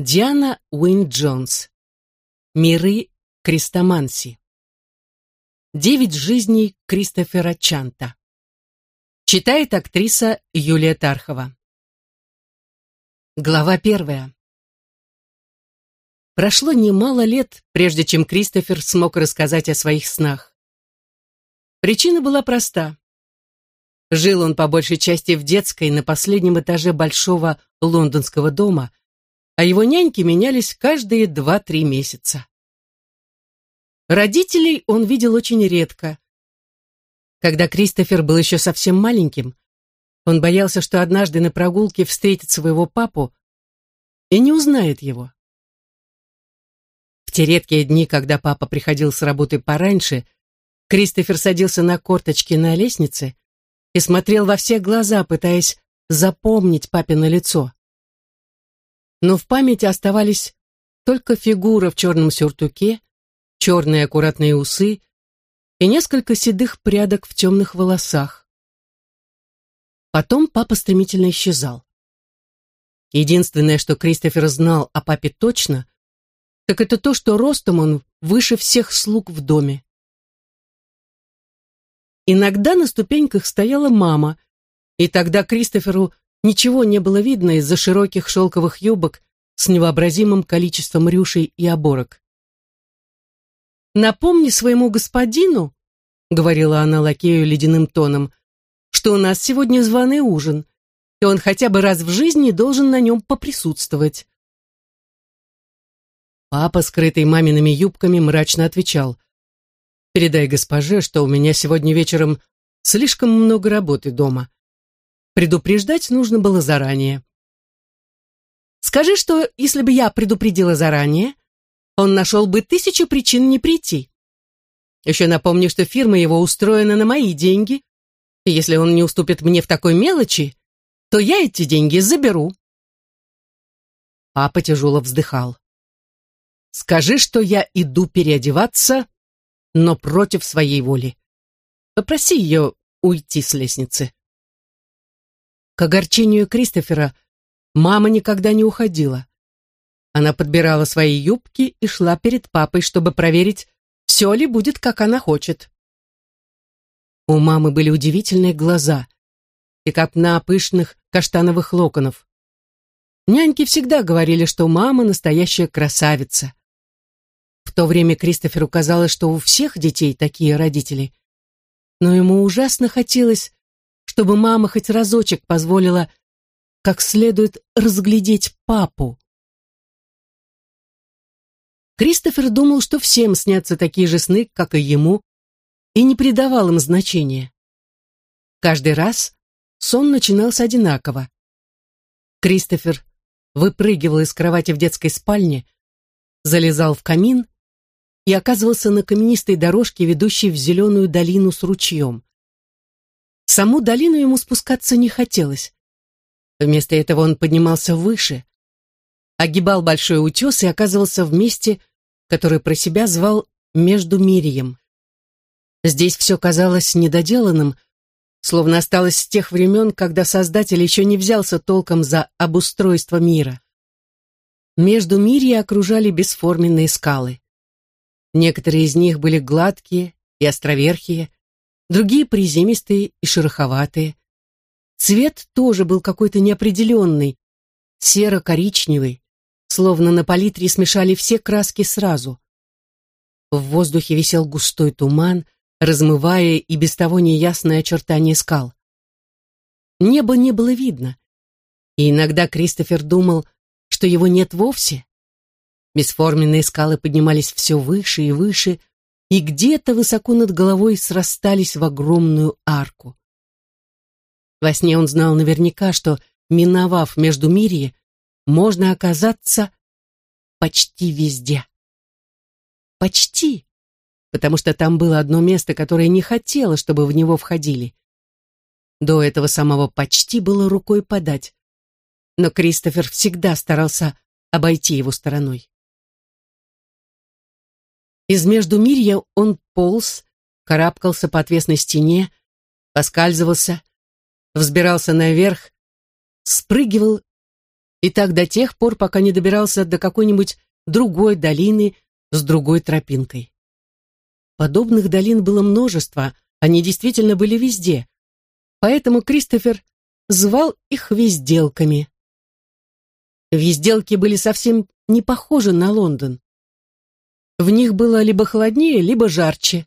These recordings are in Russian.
Диана Уин Джонс. Миры Крестоманси. Девять жизней Кристофера Чанта. Читает актриса Юлия Тархова. Глава первая. Прошло немало лет, прежде чем Кристофер смог рассказать о своих снах. Причина была проста. Жил он по большей части в детской на последнем этаже большого лондонского дома – а его няньки менялись каждые два-три месяца. Родителей он видел очень редко. Когда Кристофер был еще совсем маленьким, он боялся, что однажды на прогулке встретит своего папу и не узнает его. В те редкие дни, когда папа приходил с работы пораньше, Кристофер садился на корточки на лестнице и смотрел во все глаза, пытаясь запомнить папино лицо но в памяти оставались только фигура в черном сюртуке, черные аккуратные усы и несколько седых прядок в темных волосах. Потом папа стремительно исчезал. Единственное, что Кристофер знал о папе точно, так это то, что ростом он выше всех слуг в доме. Иногда на ступеньках стояла мама, и тогда Кристоферу Ничего не было видно из-за широких шелковых юбок с невообразимым количеством рюшей и оборок. «Напомни своему господину», — говорила она лакею ледяным тоном, «что у нас сегодня званый ужин, и он хотя бы раз в жизни должен на нем поприсутствовать». Папа, скрытый мамиными юбками, мрачно отвечал, «Передай госпоже, что у меня сегодня вечером слишком много работы дома. Предупреждать нужно было заранее. Скажи, что если бы я предупредила заранее, он нашел бы тысячу причин не прийти. Еще напомню, что фирма его устроена на мои деньги, и если он не уступит мне в такой мелочи, то я эти деньги заберу. Папа тяжело вздыхал. Скажи, что я иду переодеваться, но против своей воли. Попроси ее уйти с лестницы. К огорчению Кристофера мама никогда не уходила. Она подбирала свои юбки и шла перед папой, чтобы проверить, все ли будет, как она хочет. У мамы были удивительные глаза и копна пышных каштановых локонов. Няньки всегда говорили, что мама настоящая красавица. В то время Кристоферу казалось, что у всех детей такие родители. Но ему ужасно хотелось, чтобы мама хоть разочек позволила как следует разглядеть папу. Кристофер думал, что всем снятся такие же сны, как и ему, и не придавал им значения. Каждый раз сон начинался одинаково. Кристофер выпрыгивал из кровати в детской спальне, залезал в камин и оказывался на каменистой дорожке, ведущей в зеленую долину с ручьем саму долину ему спускаться не хотелось. Вместо этого он поднимался выше, огибал большой утес и оказывался в месте, которое про себя звал Между Мирием. Здесь все казалось недоделанным, словно осталось с тех времен, когда Создатель еще не взялся толком за обустройство мира. Между Мирья окружали бесформенные скалы. Некоторые из них были гладкие и островерхие, другие приземистые и шероховатые. Цвет тоже был какой-то неопределенный, серо-коричневый, словно на палитре смешали все краски сразу. В воздухе висел густой туман, размывая и без того неясное очертание скал. Неба не было видно, и иногда Кристофер думал, что его нет вовсе. Бесформенные скалы поднимались все выше и выше, и где-то высоко над головой срастались в огромную арку. Во сне он знал наверняка, что, миновав между Междумирье, можно оказаться почти везде. Почти, потому что там было одно место, которое не хотело, чтобы в него входили. До этого самого почти было рукой подать, но Кристофер всегда старался обойти его стороной. Из междумирья он полз, карабкался по отвесной стене, поскальзывался, взбирался наверх, спрыгивал И так до тех пор, пока не добирался до какой-нибудь другой долины с другой тропинкой. Подобных долин было множество, они действительно были везде. Поэтому Кристофер звал их везделками. Везделки были совсем не похожи на Лондон. В них было либо холоднее, либо жарче.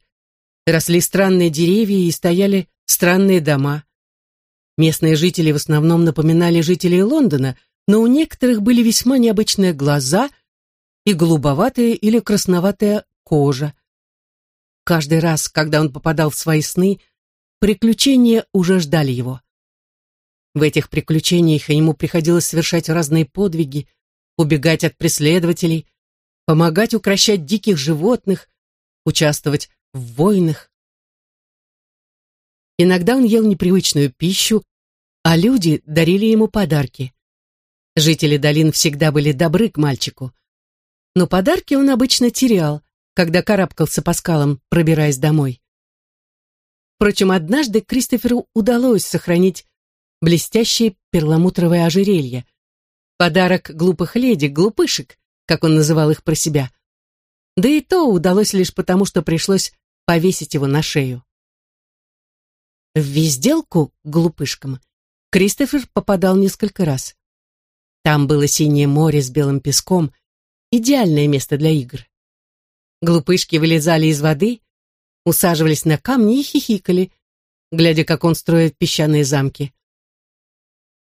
Росли странные деревья и стояли странные дома. Местные жители в основном напоминали жителей Лондона, но у некоторых были весьма необычные глаза и голубоватая или красноватая кожа. Каждый раз, когда он попадал в свои сны, приключения уже ждали его. В этих приключениях ему приходилось совершать разные подвиги, убегать от преследователей, помогать укращать диких животных, участвовать в войнах. Иногда он ел непривычную пищу, а люди дарили ему подарки. Жители долин всегда были добры к мальчику. Но подарки он обычно терял, когда карабкался по скалам, пробираясь домой. Впрочем, однажды Кристоферу удалось сохранить блестящее перламутровое ожерелье. Подарок глупых леди, глупышек, как он называл их про себя. Да и то удалось лишь потому, что пришлось повесить его на шею. В везделку глупышкам Кристофер попадал несколько раз. Там было синее море с белым песком, идеальное место для игр. Глупышки вылезали из воды, усаживались на камни и хихикали, глядя, как он строит песчаные замки.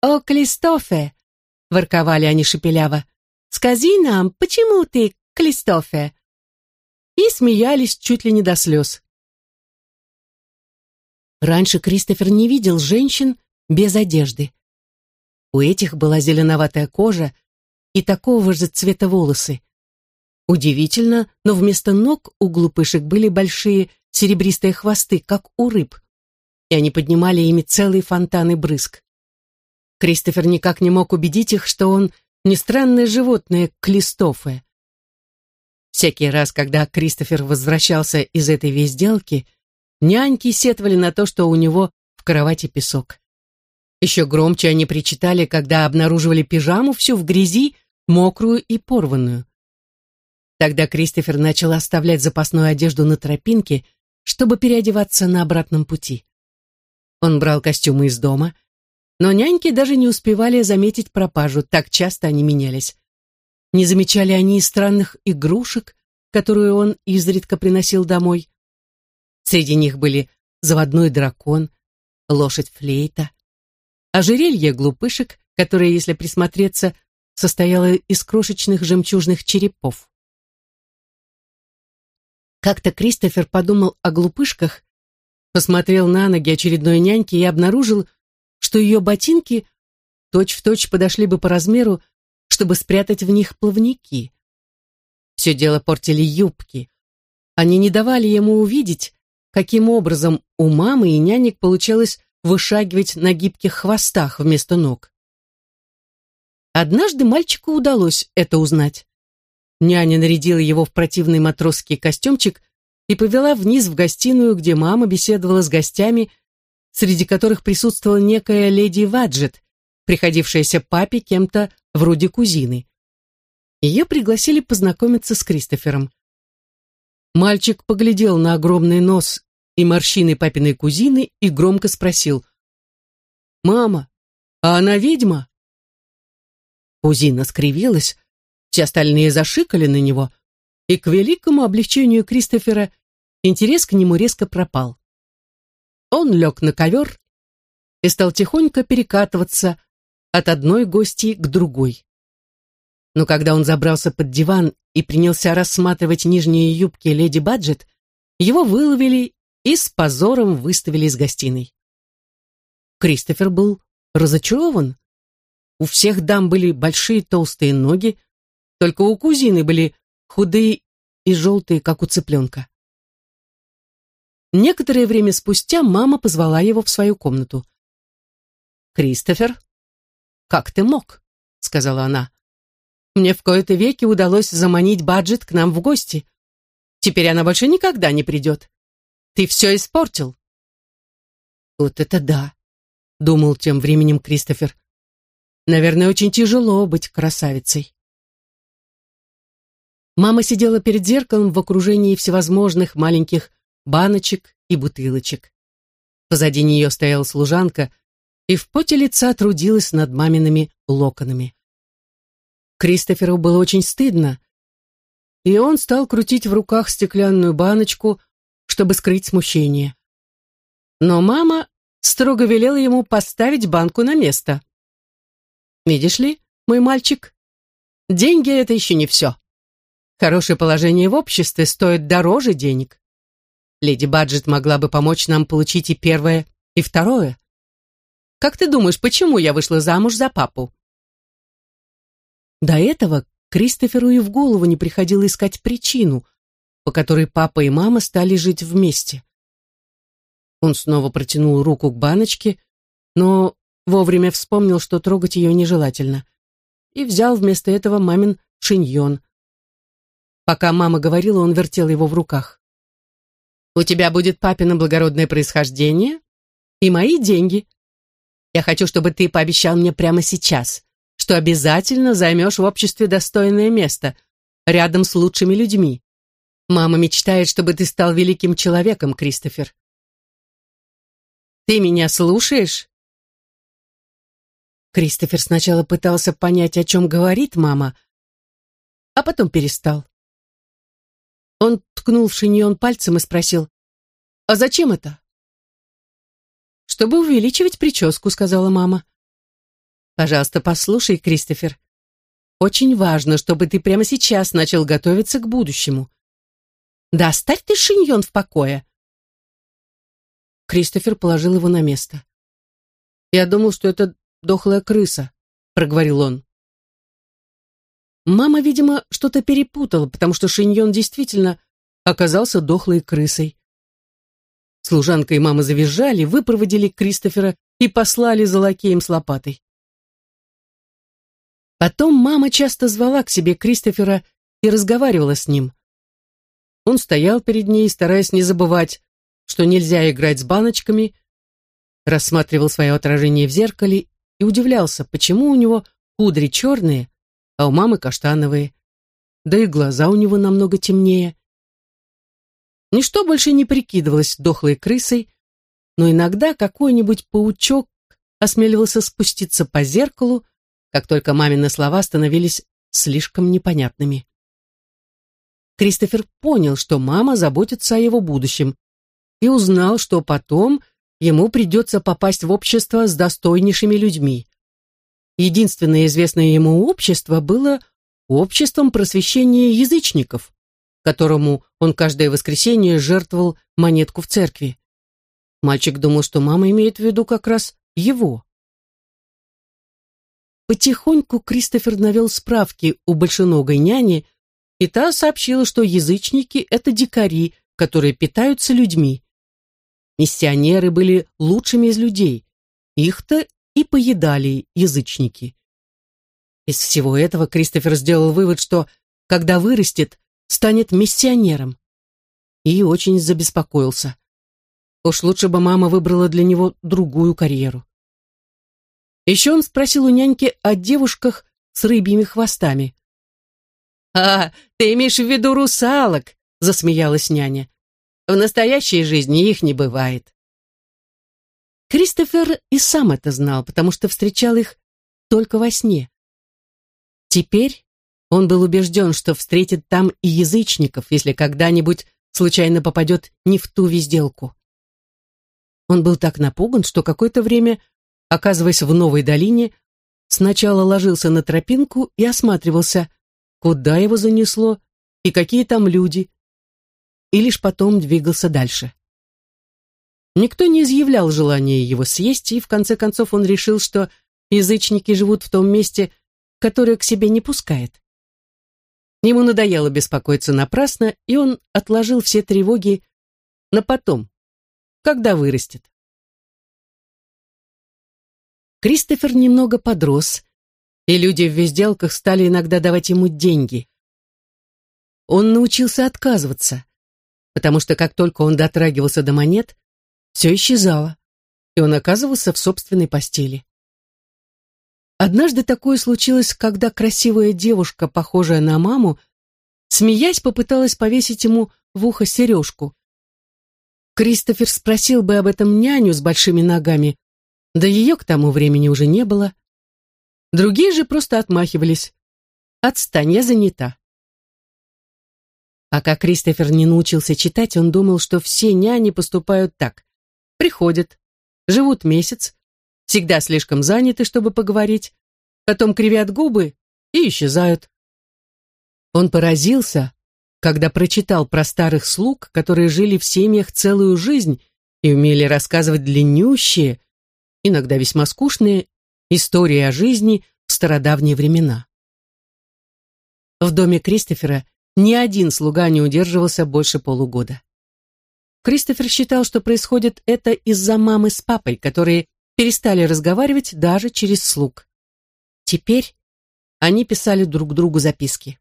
«О, Клистофе!» — ворковали они шепеляво. «Скажи нам, почему ты Клистофе?» И смеялись чуть ли не до слез. Раньше Кристофер не видел женщин без одежды. У этих была зеленоватая кожа и такого же цвета волосы. Удивительно, но вместо ног у глупышек были большие серебристые хвосты, как у рыб, и они поднимали ими целые фонтаны брызг. Кристофер никак не мог убедить их, что он не странное животное Клистофе. Всякий раз, когда Кристофер возвращался из этой везделки, Няньки сетовали на то, что у него в кровати песок. Еще громче они причитали, когда обнаруживали пижаму всю в грязи, мокрую и порванную. Тогда Кристофер начал оставлять запасную одежду на тропинке, чтобы переодеваться на обратном пути. Он брал костюмы из дома, но няньки даже не успевали заметить пропажу, так часто они менялись. Не замечали они и странных игрушек, которые он изредка приносил домой. Среди них были заводной дракон, лошадь-флейта, ожерелье глупышек, которое, если присмотреться, состояло из крошечных жемчужных черепов. Как-то Кристофер подумал о глупышках, посмотрел на ноги очередной няньки и обнаружил, что ее ботинки точь-в-точь точь подошли бы по размеру, чтобы спрятать в них плавники. Все дело портили юбки. Они не давали ему увидеть, каким образом у мамы и нянек получалось вышагивать на гибких хвостах вместо ног. Однажды мальчику удалось это узнать. Няня нарядила его в противный матросский костюмчик и повела вниз в гостиную, где мама беседовала с гостями, среди которых присутствовала некая леди Ваджет, приходившаяся папе кем-то вроде кузины. Ее пригласили познакомиться с Кристофером. Мальчик поглядел на огромный нос и морщины папиной кузины и громко спросил. «Мама, а она ведьма?» Кузина скривилась, все остальные зашикали на него, и к великому облегчению Кристофера интерес к нему резко пропал. Он лег на ковер и стал тихонько перекатываться от одной гости к другой. Но когда он забрался под диван и принялся рассматривать нижние юбки леди Баджет, его выловили и с позором выставили из гостиной. Кристофер был разочарован. У всех дам были большие толстые ноги, только у кузины были худые и желтые, как у цыпленка. Некоторое время спустя мама позвала его в свою комнату. «Кристофер, как ты мог?» — сказала она. Мне в кои-то веки удалось заманить Баджет к нам в гости. Теперь она больше никогда не придет. Ты все испортил. Вот это да, думал тем временем Кристофер. Наверное, очень тяжело быть красавицей. Мама сидела перед зеркалом в окружении всевозможных маленьких баночек и бутылочек. Позади нее стояла служанка и в поте лица трудилась над мамиными локонами. Кристоферу было очень стыдно, и он стал крутить в руках стеклянную баночку, чтобы скрыть смущение. Но мама строго велела ему поставить банку на место. «Видишь ли, мой мальчик, деньги — это еще не все. Хорошее положение в обществе стоит дороже денег. Леди Баджет могла бы помочь нам получить и первое, и второе. Как ты думаешь, почему я вышла замуж за папу?» До этого Кристоферу и в голову не приходило искать причину, по которой папа и мама стали жить вместе. Он снова протянул руку к баночке, но вовремя вспомнил, что трогать ее нежелательно, и взял вместо этого мамин шиньон. Пока мама говорила, он вертел его в руках. «У тебя будет папино благородное происхождение и мои деньги. Я хочу, чтобы ты пообещал мне прямо сейчас, что обязательно займешь в обществе достойное место, рядом с лучшими людьми. Мама мечтает, чтобы ты стал великим человеком, Кристофер. Ты меня слушаешь?» Кристофер сначала пытался понять, о чем говорит мама, а потом перестал. Он ткнул в шиньон пальцем и спросил, «А зачем это?» «Чтобы увеличивать прическу», — сказала мама. Пожалуйста, послушай, Кристофер. Очень важно, чтобы ты прямо сейчас начал готовиться к будущему. Да оставь ты шиньон в покое. Кристофер положил его на место. Я думал, что это дохлая крыса, проговорил он. Мама, видимо, что-то перепутала, потому что шиньон действительно оказался дохлой крысой. Служанка и мама завизжали, выпроводили Кристофера и послали за лакеем с лопатой. Потом мама часто звала к себе Кристофера и разговаривала с ним. Он стоял перед ней, стараясь не забывать, что нельзя играть с баночками, рассматривал свое отражение в зеркале и удивлялся, почему у него кудри черные, а у мамы каштановые, да и глаза у него намного темнее. Ничто больше не прикидывалось дохлой крысой, но иногда какой-нибудь паучок осмеливался спуститься по зеркалу, как только мамины слова становились слишком непонятными. Кристофер понял, что мама заботится о его будущем, и узнал, что потом ему придется попасть в общество с достойнейшими людьми. Единственное известное ему общество было обществом просвещения язычников, которому он каждое воскресенье жертвовал монетку в церкви. Мальчик думал, что мама имеет в виду как раз его. Потихоньку Кристофер навел справки у большеногой няни, и та сообщила, что язычники — это дикари, которые питаются людьми. Миссионеры были лучшими из людей. Их-то и поедали язычники. Из всего этого Кристофер сделал вывод, что, когда вырастет, станет миссионером. И очень забеспокоился. Уж лучше бы мама выбрала для него другую карьеру. Еще он спросил у няньки о девушках с рыбьими хвостами. «А, ты имеешь в виду русалок?» — засмеялась няня. «В настоящей жизни их не бывает». Кристофер и сам это знал, потому что встречал их только во сне. Теперь он был убежден, что встретит там и язычников, если когда-нибудь случайно попадет не в ту везделку. Он был так напуган, что какое-то время оказываясь в новой долине, сначала ложился на тропинку и осматривался, куда его занесло и какие там люди, и лишь потом двигался дальше. Никто не изъявлял желания его съесть, и в конце концов он решил, что язычники живут в том месте, которое к себе не пускает. Ему надоело беспокоиться напрасно, и он отложил все тревоги на потом, когда вырастет. Кристофер немного подрос, и люди в везделках стали иногда давать ему деньги. Он научился отказываться, потому что как только он дотрагивался до монет, все исчезало, и он оказывался в собственной постели. Однажды такое случилось, когда красивая девушка, похожая на маму, смеясь, попыталась повесить ему в ухо сережку. Кристофер спросил бы об этом няню с большими ногами, да ее к тому времени уже не было. Другие же просто отмахивались. «Отстань, я занята». Пока Кристофер не научился читать, он думал, что все няни поступают так. Приходят, живут месяц, всегда слишком заняты, чтобы поговорить, потом кривят губы и исчезают. Он поразился, когда прочитал про старых слуг, которые жили в семьях целую жизнь и умели рассказывать длиннющие, иногда весьма скучные, истории о жизни в стародавние времена. В доме Кристофера ни один слуга не удерживался больше полугода. Кристофер считал, что происходит это из-за мамы с папой, которые перестали разговаривать даже через слуг. Теперь они писали друг другу записки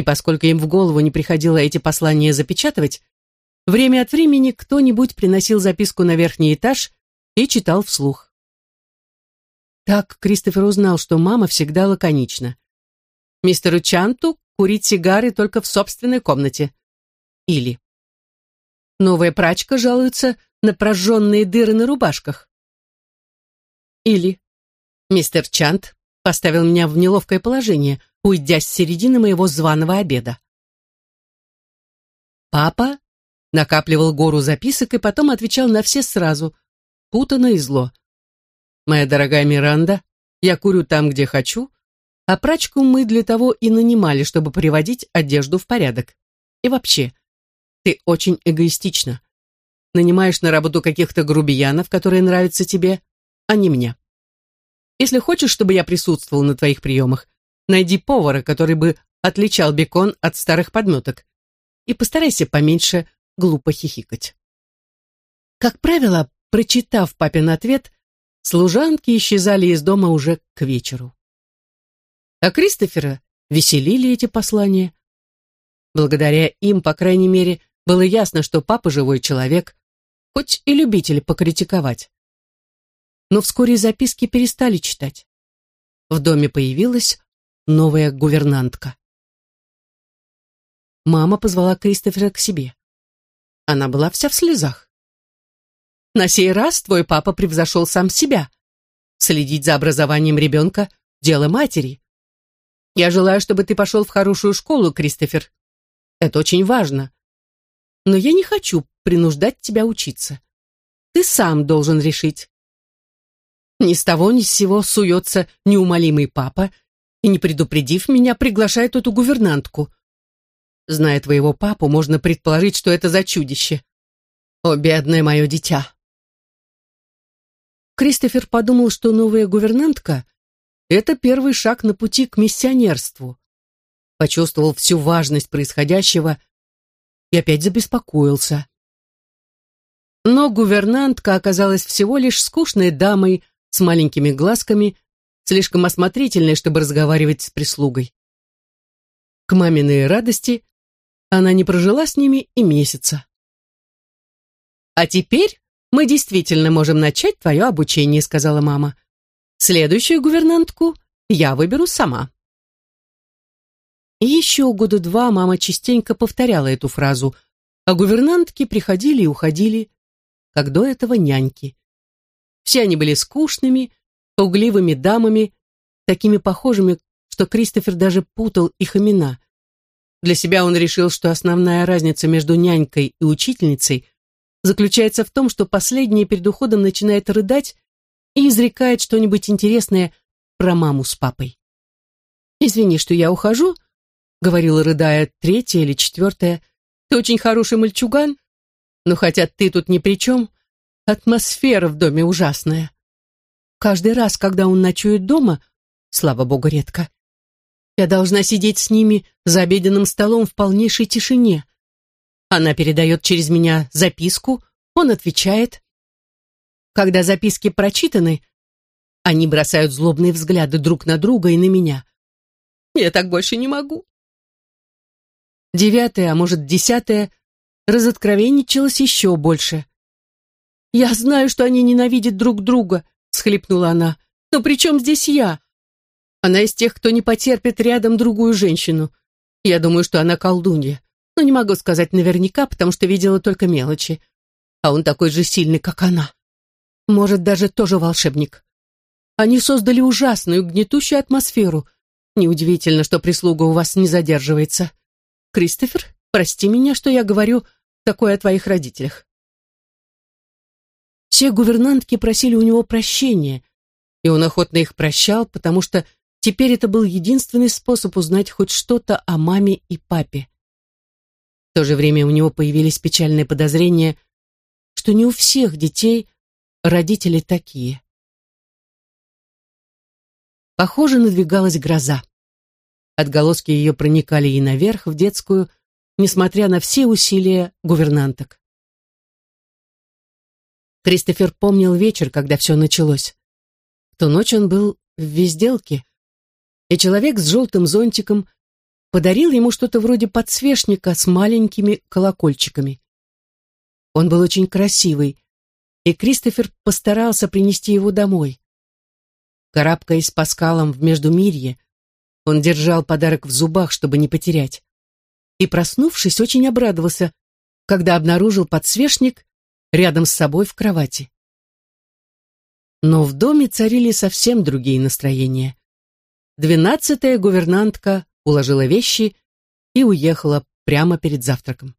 и поскольку им в голову не приходило эти послания запечатывать, время от времени кто-нибудь приносил записку на верхний этаж и читал вслух. Так Кристофер узнал, что мама всегда лаконична. Мистеру Чанту курить сигары только в собственной комнате. Или новая прачка жалуется на прожженные дыры на рубашках. Или мистер Чант поставил меня в неловкое положение, уйдя с середины моего званого обеда. Папа накапливал гору записок и потом отвечал на все сразу, путано и зло. «Моя дорогая Миранда, я курю там, где хочу, а прачку мы для того и нанимали, чтобы приводить одежду в порядок. И вообще, ты очень эгоистична. Нанимаешь на работу каких-то грубиянов, которые нравятся тебе, а не мне. Если хочешь, чтобы я присутствовал на твоих приемах, Найди повара, который бы отличал бекон от старых подметок. И постарайся поменьше глупо хихикать. Как правило, прочитав папин ответ, служанки исчезали из дома уже к вечеру. А Кристофера веселили эти послания. Благодаря им, по крайней мере, было ясно, что папа живой человек, хоть и любитель покритиковать. Но вскоре записки перестали читать. В доме появилась новая гувернантка. Мама позвала Кристофера к себе. Она была вся в слезах. На сей раз твой папа превзошел сам себя. Следить за образованием ребенка – дело матери. Я желаю, чтобы ты пошел в хорошую школу, Кристофер. Это очень важно. Но я не хочу принуждать тебя учиться. Ты сам должен решить. Ни с того ни с сего суется неумолимый папа и, не предупредив меня, приглашает эту гувернантку. Зная твоего папу, можно предположить, что это за чудище. О, бедное мое дитя!» Кристофер подумал, что новая гувернантка — это первый шаг на пути к миссионерству. Почувствовал всю важность происходящего и опять забеспокоился. Но гувернантка оказалась всего лишь скучной дамой с маленькими глазками слишком осмотрительной, чтобы разговаривать с прислугой. К маминой радости она не прожила с ними и месяца. «А теперь мы действительно можем начать твое обучение», — сказала мама. «Следующую гувернантку я выберу сама». И еще года два мама частенько повторяла эту фразу, а гувернантки приходили и уходили, как до этого няньки. Все они были скучными, пугливыми дамами, такими похожими, что Кристофер даже путал их имена. Для себя он решил, что основная разница между нянькой и учительницей заключается в том, что последняя перед уходом начинает рыдать и изрекает что-нибудь интересное про маму с папой. «Извини, что я ухожу», — говорила, рыдая, третья или четвертая, «ты очень хороший мальчуган, но хотя ты тут ни при чем, атмосфера в доме ужасная. Каждый раз, когда он ночует дома, слава богу, редко, я должна сидеть с ними за обеденным столом в полнейшей тишине. Она передает через меня записку, он отвечает. Когда записки прочитаны, они бросают злобные взгляды друг на друга и на меня. Я так больше не могу. Девятое, а может, десятое, разоткровенничалось еще больше. Я знаю, что они ненавидят друг друга, — схлипнула она. «Но при чем здесь я? Она из тех, кто не потерпит рядом другую женщину. Я думаю, что она колдунья, но не могу сказать наверняка, потому что видела только мелочи. А он такой же сильный, как она. Может, даже тоже волшебник. Они создали ужасную, гнетущую атмосферу. Неудивительно, что прислуга у вас не задерживается. Кристофер, прости меня, что я говорю такое о твоих родителях. Все гувернантки просили у него прощения, и он охотно их прощал, потому что теперь это был единственный способ узнать хоть что-то о маме и папе. В то же время у него появились печальные подозрения, что не у всех детей родители такие. Похоже, надвигалась гроза. Отголоски ее проникали и наверх, в детскую, несмотря на все усилия гувернанток. Кристофер помнил вечер, когда все началось. В ту ночь он был в везделке, и человек с желтым зонтиком подарил ему что-то вроде подсвечника с маленькими колокольчиками. Он был очень красивый, и Кристофер постарался принести его домой. Карабкаясь по скалам в Междумирье, он держал подарок в зубах, чтобы не потерять. И, проснувшись, очень обрадовался, когда обнаружил подсвечник рядом с собой в кровати. Но в доме царили совсем другие настроения. Двенадцатая гувернантка уложила вещи и уехала прямо перед завтраком.